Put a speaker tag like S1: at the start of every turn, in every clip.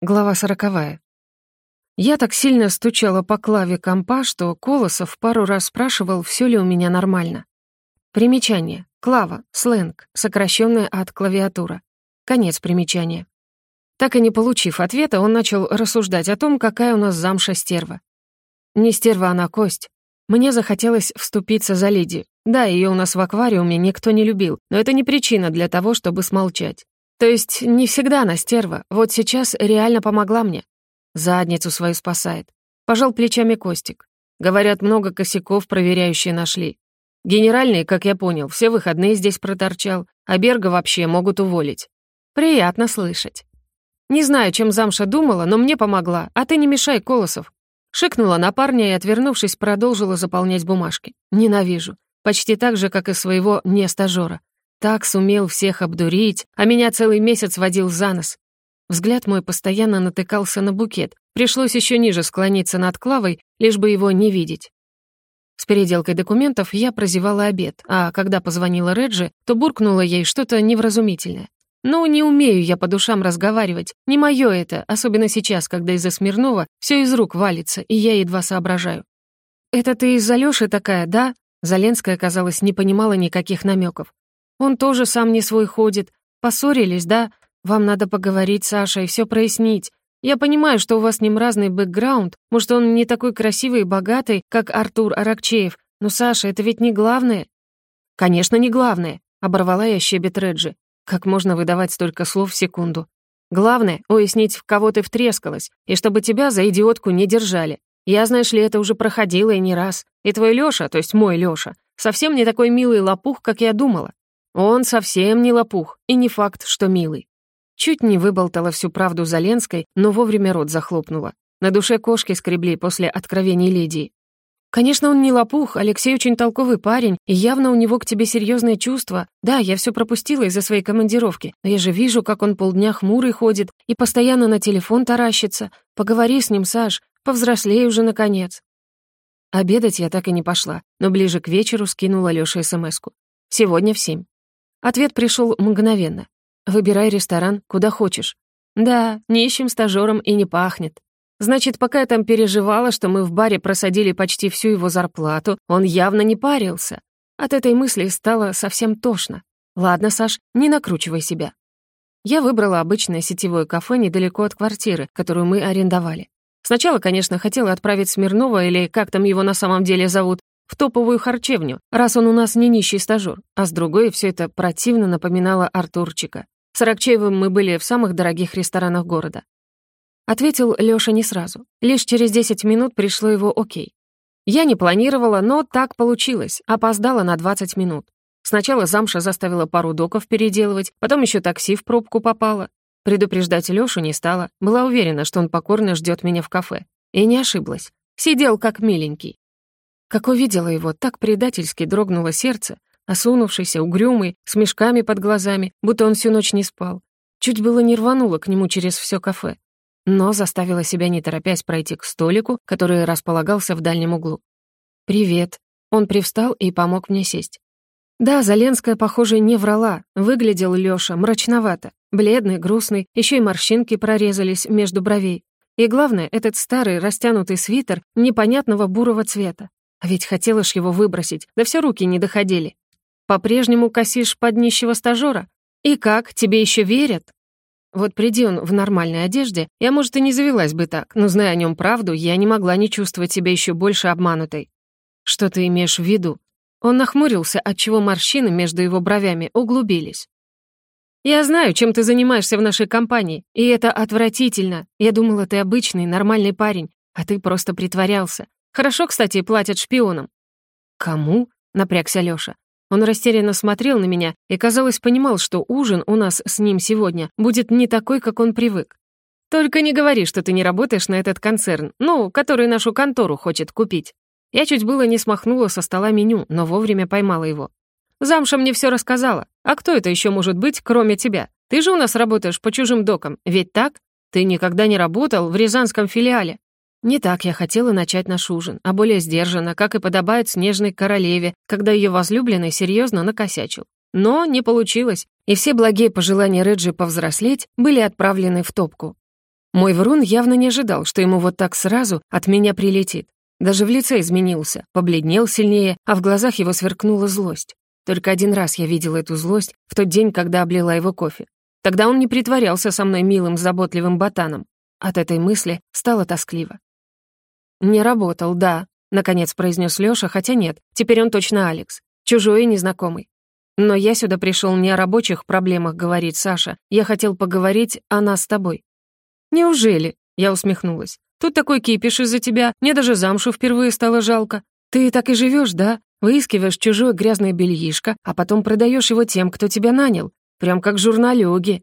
S1: Глава сороковая. Я так сильно стучала по клаве компа, что Колосов пару раз спрашивал, все ли у меня нормально. Примечание. Клава. Сленг. Сокращенное от клавиатура. Конец примечания. Так и не получив ответа, он начал рассуждать о том, какая у нас замша стерва. Не стерва, она кость. Мне захотелось вступиться за Лиди. Да, ее у нас в аквариуме никто не любил, но это не причина для того, чтобы смолчать. То есть не всегда она стерва, вот сейчас реально помогла мне. Задницу свою спасает. Пожал плечами Костик. Говорят, много косяков проверяющие нашли. Генеральный, как я понял, все выходные здесь проторчал, а Берга вообще могут уволить. Приятно слышать. Не знаю, чем замша думала, но мне помогла, а ты не мешай, Колосов. Шикнула на парня и, отвернувшись, продолжила заполнять бумажки. Ненавижу. Почти так же, как и своего не-стажёра. Так сумел всех обдурить, а меня целый месяц водил за нос. Взгляд мой постоянно натыкался на букет. Пришлось еще ниже склониться над Клавой, лишь бы его не видеть. С переделкой документов я прозевала обед, а когда позвонила Реджи, то буркнула ей что-то невразумительное. «Ну, не умею я по душам разговаривать. Не моё это, особенно сейчас, когда из-за Смирнова все из рук валится, и я едва соображаю». «Это ты из-за Лёши такая, да?» Заленская, казалось, не понимала никаких намеков. Он тоже сам не свой ходит. Поссорились, да? Вам надо поговорить, Саша, и все прояснить. Я понимаю, что у вас с ним разный бэкграунд, может, он не такой красивый и богатый, как Артур Аракчеев, но, Саша, это ведь не главное». «Конечно, не главное», — оборвала я щебет Реджи. «Как можно выдавать столько слов в секунду? Главное — уяснить, в кого ты втрескалась, и чтобы тебя за идиотку не держали. Я, знаешь ли, это уже проходила и не раз. И твой Лёша, то есть мой Лёша, совсем не такой милый лопух, как я думала. Он совсем не лопух, и не факт, что милый. Чуть не выболтала всю правду Заленской, но вовремя рот захлопнула. На душе кошки скребли после откровений Лидии. «Конечно, он не лопух, Алексей очень толковый парень, и явно у него к тебе серьезные чувства. Да, я все пропустила из-за своей командировки, но я же вижу, как он полдня хмурый ходит и постоянно на телефон таращится. Поговори с ним, Саш, повзрослей уже, наконец». Обедать я так и не пошла, но ближе к вечеру скинула Лёше СМСку. «Сегодня в семь». Ответ пришел мгновенно. «Выбирай ресторан, куда хочешь». «Да, нищим стажером и не пахнет». Значит, пока я там переживала, что мы в баре просадили почти всю его зарплату, он явно не парился. От этой мысли стало совсем тошно. Ладно, Саш, не накручивай себя. Я выбрала обычное сетевое кафе недалеко от квартиры, которую мы арендовали. Сначала, конечно, хотела отправить Смирнова, или как там его на самом деле зовут, в топовую харчевню, раз он у нас не нищий стажёр, а с другой все это противно напоминало Артурчика. С Аракчеевым мы были в самых дорогих ресторанах города. Ответил Лёша не сразу. Лишь через 10 минут пришло его окей. Я не планировала, но так получилось, опоздала на 20 минут. Сначала замша заставила пару доков переделывать, потом еще такси в пробку попало. Предупреждать Лёшу не стала, была уверена, что он покорно ждет меня в кафе. И не ошиблась. Сидел как миленький. Как увидела его, так предательски дрогнуло сердце, осунувшийся, угрюмый, с мешками под глазами, будто он всю ночь не спал. Чуть было не рвануло к нему через все кафе, но заставила себя не торопясь пройти к столику, который располагался в дальнем углу. «Привет». Он привстал и помог мне сесть. Да, Заленская, похоже, не врала. Выглядел Лёша мрачновато, бледный, грустный, еще и морщинки прорезались между бровей. И главное, этот старый растянутый свитер непонятного бурого цвета. А ведь хотела его выбросить, да все руки не доходили. По-прежнему косишь под нищего стажёра? И как, тебе еще верят? Вот приди он в нормальной одежде, я, может, и не завелась бы так, но, зная о нем правду, я не могла не чувствовать себя еще больше обманутой. Что ты имеешь в виду? Он нахмурился, отчего морщины между его бровями углубились. «Я знаю, чем ты занимаешься в нашей компании, и это отвратительно. Я думала, ты обычный, нормальный парень, а ты просто притворялся. Хорошо, кстати, платят шпионам». «Кому?» — напрягся Лёша. Он растерянно смотрел на меня и, казалось, понимал, что ужин у нас с ним сегодня будет не такой, как он привык. «Только не говори, что ты не работаешь на этот концерн, ну, который нашу контору хочет купить». Я чуть было не смахнула со стола меню, но вовремя поймала его. «Замша мне все рассказала. А кто это еще может быть, кроме тебя? Ты же у нас работаешь по чужим докам, ведь так? Ты никогда не работал в Рязанском филиале. Не так я хотела начать наш ужин, а более сдержанно, как и подобает снежной королеве, когда ее возлюбленный серьезно накосячил. Но не получилось, и все благие пожелания Реджи повзрослеть были отправлены в топку. Мой врун явно не ожидал, что ему вот так сразу от меня прилетит. Даже в лице изменился, побледнел сильнее, а в глазах его сверкнула злость. Только один раз я видела эту злость в тот день, когда облила его кофе. Тогда он не притворялся со мной милым, заботливым ботаном. От этой мысли стало тоскливо. «Не работал, да», — наконец произнес Лёша, хотя нет, теперь он точно Алекс, чужой и незнакомый. «Но я сюда пришел не о рабочих проблемах, — говорит Саша, — я хотел поговорить о нас с тобой». «Неужели?» — я усмехнулась. «Тут такой кипиш из-за тебя, мне даже замшу впервые стало жалко. Ты так и живешь, да? Выискиваешь чужое грязное бельишко, а потом продаешь его тем, кто тебя нанял. Прям как журналюги.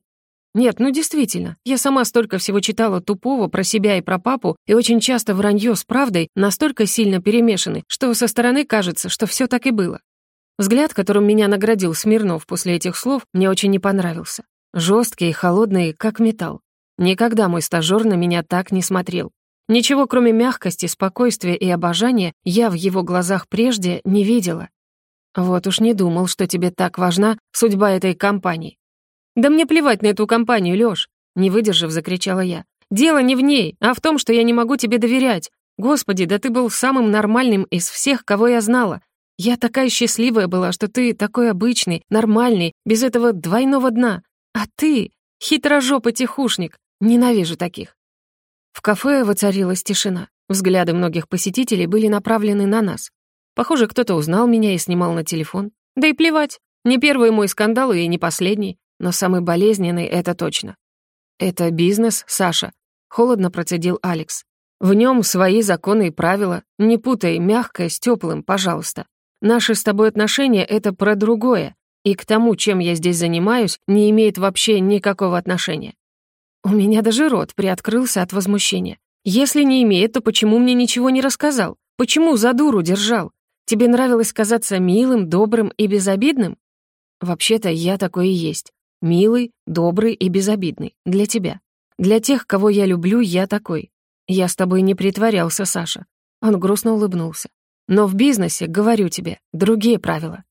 S1: Нет, ну действительно, я сама столько всего читала тупого про себя и про папу, и очень часто вранье с правдой настолько сильно перемешаны, что со стороны кажется, что все так и было. Взгляд, которым меня наградил Смирнов после этих слов, мне очень не понравился. Жесткий и холодный, как металл. Никогда мой стажёр на меня так не смотрел. Ничего, кроме мягкости, спокойствия и обожания, я в его глазах прежде не видела. Вот уж не думал, что тебе так важна судьба этой компании. Да мне плевать на эту компанию, Лёш, не выдержав, закричала я. Дело не в ней, а в том, что я не могу тебе доверять. Господи, да ты был самым нормальным из всех, кого я знала. Я такая счастливая была, что ты такой обычный, нормальный, без этого двойного дна. А ты — хитрожопый тихушник. Ненавижу таких. В кафе воцарилась тишина. Взгляды многих посетителей были направлены на нас. Похоже, кто-то узнал меня и снимал на телефон. Да и плевать. Не первый мой скандал и не последний, но самый болезненный — это точно. «Это бизнес, Саша», — холодно процедил Алекс. «В нем свои законы и правила. Не путай мягкое с теплым, пожалуйста. Наши с тобой отношения — это про другое, и к тому, чем я здесь занимаюсь, не имеет вообще никакого отношения. У меня даже рот приоткрылся от возмущения. Если не имеет, то почему мне ничего не рассказал? Почему за дуру держал? Тебе нравилось казаться милым, добрым и безобидным? Вообще-то я такой и есть. Милый, добрый и безобидный. Для тебя. Для тех, кого я люблю, я такой. Я с тобой не притворялся, Саша. Он грустно улыбнулся. Но в бизнесе, говорю тебе, другие правила.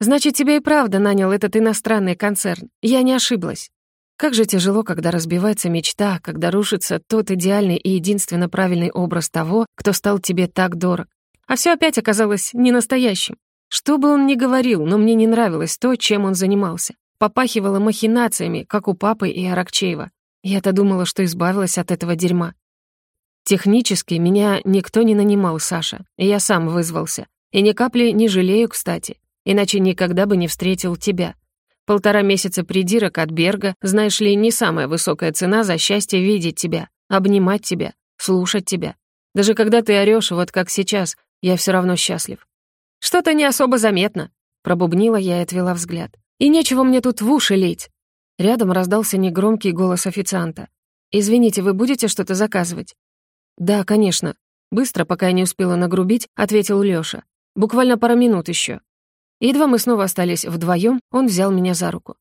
S1: Значит, тебя и правда нанял этот иностранный концерн. Я не ошиблась. Как же тяжело, когда разбивается мечта, когда рушится тот идеальный и единственно правильный образ того, кто стал тебе так дорог. А все опять оказалось не настоящим. Что бы он ни говорил, но мне не нравилось то, чем он занимался. Попахивало махинациями, как у папы и Аракчеева. Я-то думала, что избавилась от этого дерьма. Технически меня никто не нанимал, Саша, я сам вызвался. И ни капли не жалею, кстати, иначе никогда бы не встретил тебя. Полтора месяца придирок от Берга, знаешь ли, не самая высокая цена за счастье видеть тебя, обнимать тебя, слушать тебя. Даже когда ты орёшь, вот как сейчас, я все равно счастлив. Что-то не особо заметно, пробубнила я и отвела взгляд. И нечего мне тут в уши лить. Рядом раздался негромкий голос официанта. «Извините, вы будете что-то заказывать?» «Да, конечно». Быстро, пока я не успела нагрубить, ответил Лёша. «Буквально пара минут ещё. Едва мы снова остались вдвоем, он взял меня за руку.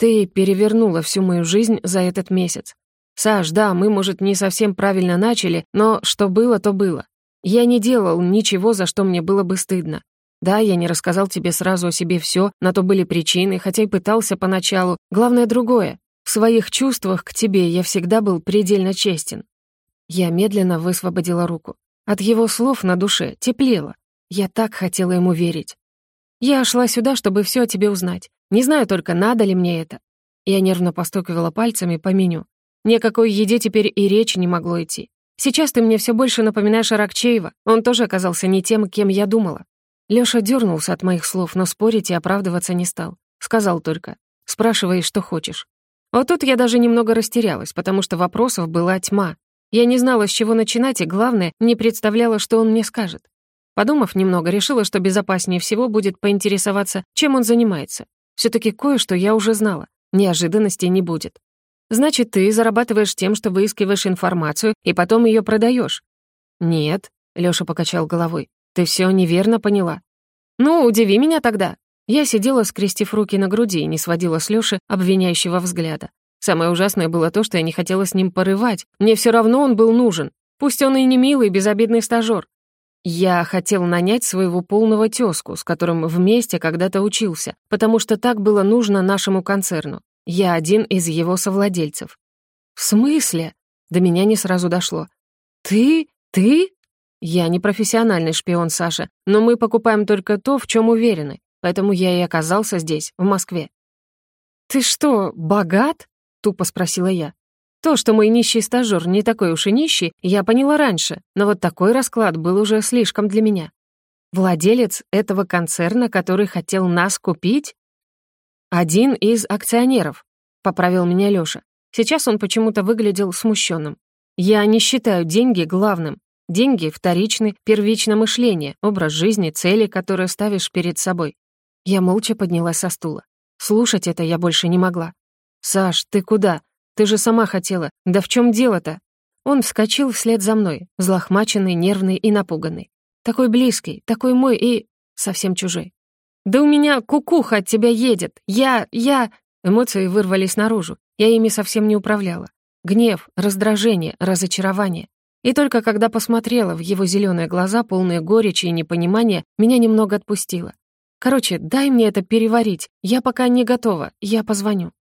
S1: «Ты перевернула всю мою жизнь за этот месяц. Саш, да, мы, может, не совсем правильно начали, но что было, то было. Я не делал ничего, за что мне было бы стыдно. Да, я не рассказал тебе сразу о себе все, на то были причины, хотя и пытался поначалу. Главное другое. В своих чувствах к тебе я всегда был предельно честен». Я медленно высвободила руку. От его слов на душе теплело. Я так хотела ему верить. Я шла сюда, чтобы все о тебе узнать. Не знаю только, надо ли мне это. Я нервно постукивала пальцами по меню. Ни о какой еде теперь и речи не могло идти. Сейчас ты мне все больше напоминаешь Аракчеева. Он тоже оказался не тем, кем я думала. Лёша дернулся от моих слов, но спорить и оправдываться не стал. Сказал только, спрашивай, что хочешь. Вот тут я даже немного растерялась, потому что вопросов была тьма. Я не знала, с чего начинать, и, главное, не представляла, что он мне скажет. Подумав немного, решила, что безопаснее всего будет поинтересоваться, чем он занимается. все таки кое-что я уже знала. Неожиданностей не будет. Значит, ты зарабатываешь тем, что выискиваешь информацию и потом ее продаешь. Нет, Лёша покачал головой. Ты все неверно поняла. Ну, удиви меня тогда. Я сидела, скрестив руки на груди и не сводила с Лёши обвиняющего взгляда. Самое ужасное было то, что я не хотела с ним порывать. Мне все равно он был нужен. Пусть он и не милый, безобидный стажёр. Я хотел нанять своего полного тёзку, с которым вместе когда-то учился, потому что так было нужно нашему концерну. Я один из его совладельцев. «В смысле?» До меня не сразу дошло. «Ты? Ты?» «Я не профессиональный шпион, Саша, но мы покупаем только то, в чем уверены, поэтому я и оказался здесь, в Москве». «Ты что, богат?» — тупо спросила я. То, что мой нищий стажёр не такой уж и нищий, я поняла раньше, но вот такой расклад был уже слишком для меня. Владелец этого концерна, который хотел нас купить? Один из акционеров, поправил меня Лёша. Сейчас он почему-то выглядел смущенным. Я не считаю деньги главным. Деньги — вторичны, первично мышление, образ жизни, цели, которые ставишь перед собой. Я молча поднялась со стула. Слушать это я больше не могла. «Саш, ты куда? Ты же сама хотела. Да в чем дело-то?» Он вскочил вслед за мной, взлохмаченный, нервный и напуганный. Такой близкий, такой мой и... совсем чужой. «Да у меня кукуха от тебя едет! Я... я...» Эмоции вырвались наружу. Я ими совсем не управляла. Гнев, раздражение, разочарование. И только когда посмотрела в его зеленые глаза, полные горечи и непонимания, меня немного отпустило. Короче, дай мне это переварить. Я пока не готова. Я позвоню.